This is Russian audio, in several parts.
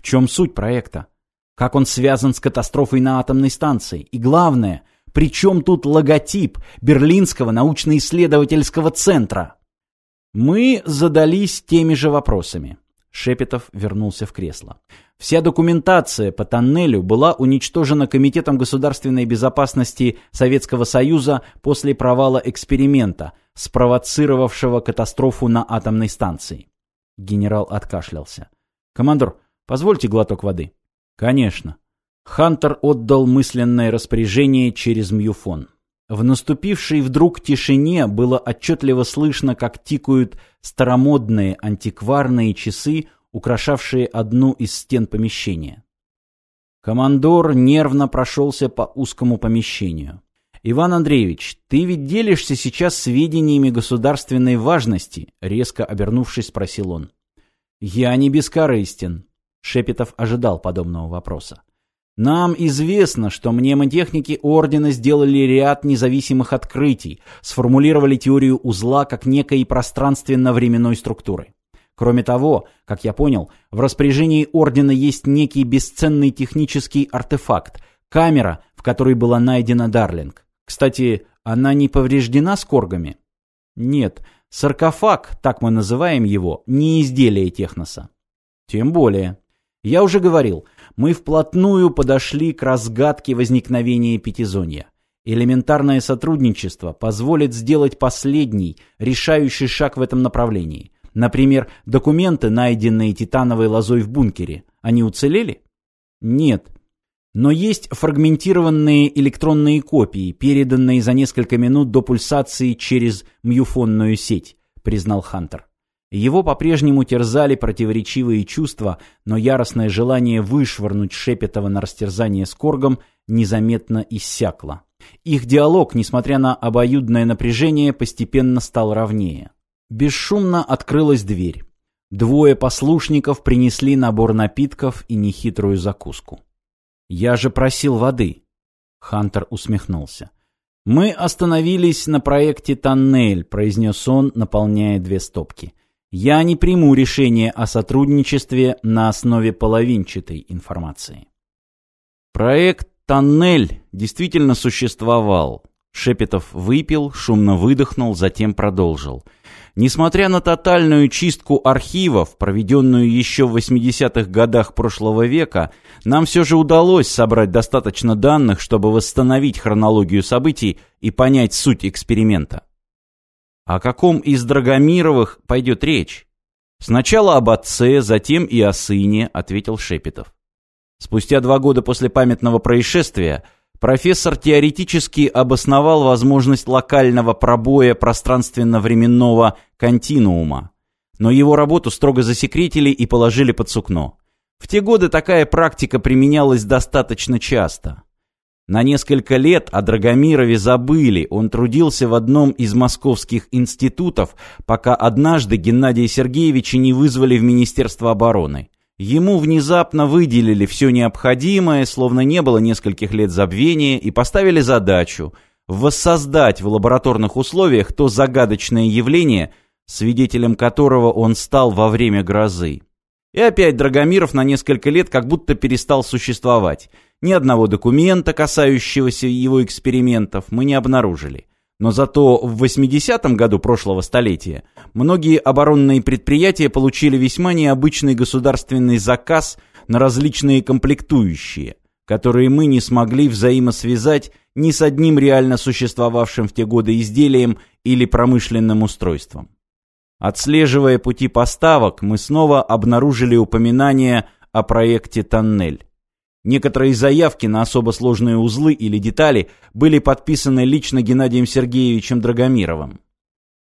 В чем суть проекта? Как он связан с катастрофой на атомной станции? И главное, при чем тут логотип Берлинского научно-исследовательского центра? Мы задались теми же вопросами. Шепетов вернулся в кресло. Вся документация по тоннелю была уничтожена Комитетом государственной безопасности Советского Союза после провала эксперимента, спровоцировавшего катастрофу на атомной станции. Генерал откашлялся. «Командор, позвольте глоток воды». «Конечно». Хантер отдал мысленное распоряжение через мюфон. В наступившей вдруг тишине было отчетливо слышно, как тикают старомодные антикварные часы, украшавшие одну из стен помещения. Командор нервно прошелся по узкому помещению. «Иван Андреевич, ты ведь делишься сейчас сведениями государственной важности?» Резко обернувшись, спросил он. «Я не бескорыстен», — Шепетов ожидал подобного вопроса. Нам известно, что мнемотехники Ордена сделали ряд независимых открытий, сформулировали теорию узла как некой пространственно-временной структуры. Кроме того, как я понял, в распоряжении Ордена есть некий бесценный технический артефакт – камера, в которой была найдена Дарлинг. Кстати, она не повреждена скоргами? Нет, саркофаг, так мы называем его, не изделие техноса. Тем более. Я уже говорил, мы вплотную подошли к разгадке возникновения пятизонья. Элементарное сотрудничество позволит сделать последний, решающий шаг в этом направлении. Например, документы, найденные титановой лозой в бункере, они уцелели? Нет. Но есть фрагментированные электронные копии, переданные за несколько минут до пульсации через мюфонную сеть, признал Хантер. Его по-прежнему терзали противоречивые чувства, но яростное желание вышвырнуть Шепетова на растерзание с Коргом незаметно иссякло. Их диалог, несмотря на обоюдное напряжение, постепенно стал ровнее. Бесшумно открылась дверь. Двое послушников принесли набор напитков и нехитрую закуску. «Я же просил воды!» Хантер усмехнулся. «Мы остановились на проекте «Тоннель», — произнес он, наполняя две стопки. Я не приму решение о сотрудничестве на основе половинчатой информации. Проект «Тоннель» действительно существовал. Шепетов выпил, шумно выдохнул, затем продолжил. Несмотря на тотальную чистку архивов, проведенную еще в 80-х годах прошлого века, нам все же удалось собрать достаточно данных, чтобы восстановить хронологию событий и понять суть эксперимента. О каком из Драгомировых пойдет речь? Сначала об отце, затем и о сыне, ответил Шепетов. Спустя два года после памятного происшествия профессор теоретически обосновал возможность локального пробоя пространственно-временного континуума. Но его работу строго засекретили и положили под сукно. В те годы такая практика применялась достаточно часто. На несколько лет о Драгомирове забыли, он трудился в одном из московских институтов, пока однажды Геннадия Сергеевича не вызвали в Министерство обороны. Ему внезапно выделили все необходимое, словно не было нескольких лет забвения, и поставили задачу воссоздать в лабораторных условиях то загадочное явление, свидетелем которого он стал во время грозы. И опять Драгомиров на несколько лет как будто перестал существовать – ни одного документа, касающегося его экспериментов, мы не обнаружили. Но зато в 80-м году прошлого столетия многие оборонные предприятия получили весьма необычный государственный заказ на различные комплектующие, которые мы не смогли взаимосвязать ни с одним реально существовавшим в те годы изделием или промышленным устройством. Отслеживая пути поставок, мы снова обнаружили упоминание о проекте «Тоннель». Некоторые заявки на особо сложные узлы или детали были подписаны лично Геннадием Сергеевичем Драгомировым.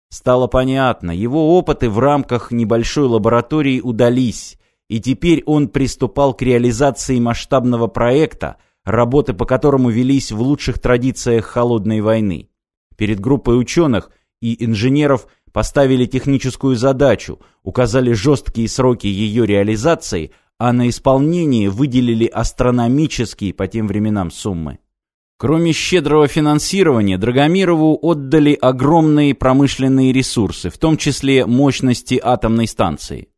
Стало понятно, его опыты в рамках небольшой лаборатории удались, и теперь он приступал к реализации масштабного проекта, работы по которому велись в лучших традициях холодной войны. Перед группой ученых и инженеров поставили техническую задачу, указали жесткие сроки ее реализации – а на исполнение выделили астрономические по тем временам суммы. Кроме щедрого финансирования, Драгомирову отдали огромные промышленные ресурсы, в том числе мощности атомной станции.